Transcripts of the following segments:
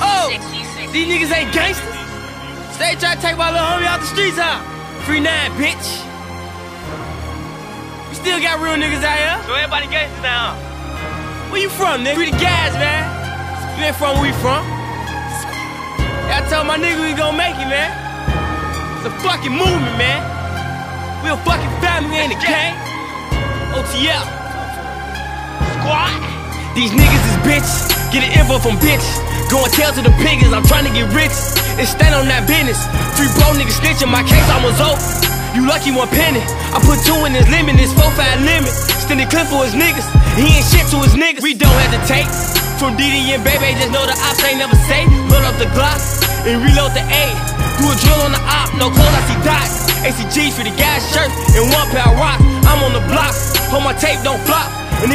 Oh, these niggas ain't gangsters. Stay try to take my little homie out the streets, huh? Free nine, bitch. We still got real niggas out here. So everybody gangsters now. Where you from, nigga? We the guys, man. You from where we from. I told my nigga we gon' make it, man. It's a fucking movement, man. We a fucking family, we ain't a gang. OTL. Squad. These niggas is bitches. an info from bitches. Going tell to the piggers, I'm trying to get rich. And stand on that business. Free bro niggas snitching, my case almost over. You lucky one penny. I put two in his limit, this 4-5 limit. Standing clip for his niggas. He ain't shit to his niggas. We don't hesitate. From DD and Baby, just know the ops ain't never safe. Load up the Glock and reload the A. Do a drill on the op, no clothes, I see dots. ACGs for the gas shirt and one pair rock. I'm on the block, hold my tape, don't flop.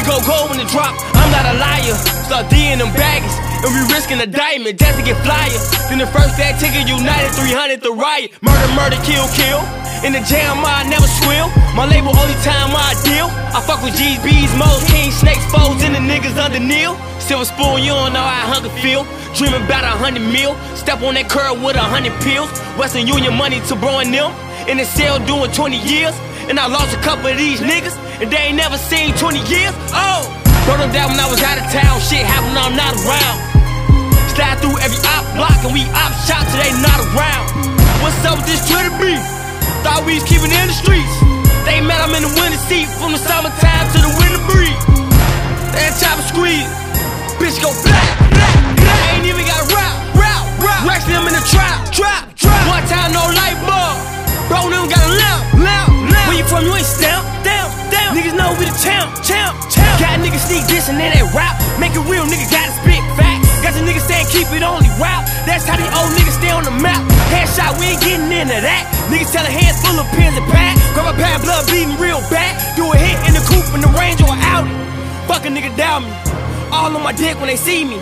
Go gold when it drop. I'm not a liar. Start D in them baggies. And we risking a diamond just to get flyer. Then the first day ticket united 300 the riot. Murder, murder, kill, kill. In the jam, I never swill. My label only time I deal. I fuck with G's, B's, Mo's, Kings, Snakes, Foes, and the niggas under Neil. Silver spoon, you don't know how hunger feel. Dreaming about a hundred mil. Step on that curb with a hundred pills. Western Union money to bro and them. In the cell doing 20 years. And I lost a couple of these niggas. And they ain't never seen 20 years. Oh! Brought them down when I was out of town. Shit happened, I'm not around. Slide through every op block and we op shot till they not around. What's up with this Twitter beef? Thought we was keeping in the streets. They met I'm in the winter seat from the summertime to the winter breeze. That chopper squeeze. Bitch go black. And then they rap. Make it real, nigga gotta spit facts. Got the niggas saying keep it only rap. That's how the old niggas stay on the map. Headshot, we ain't getting into that. Niggas tell a hands full of pins and pack. Grab a pad, blood beating real bad. Do a hit in the coupe in the range or out. Fuck a nigga down me. All on my dick when they see me.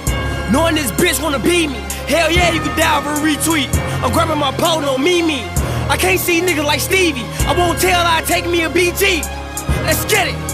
Knowing this bitch wanna beat me. Hell yeah, you can die for a retweet. I'm grabbing my pole, me me. I can't see niggas like Stevie. I won't tell I take me a BG. Let's get it.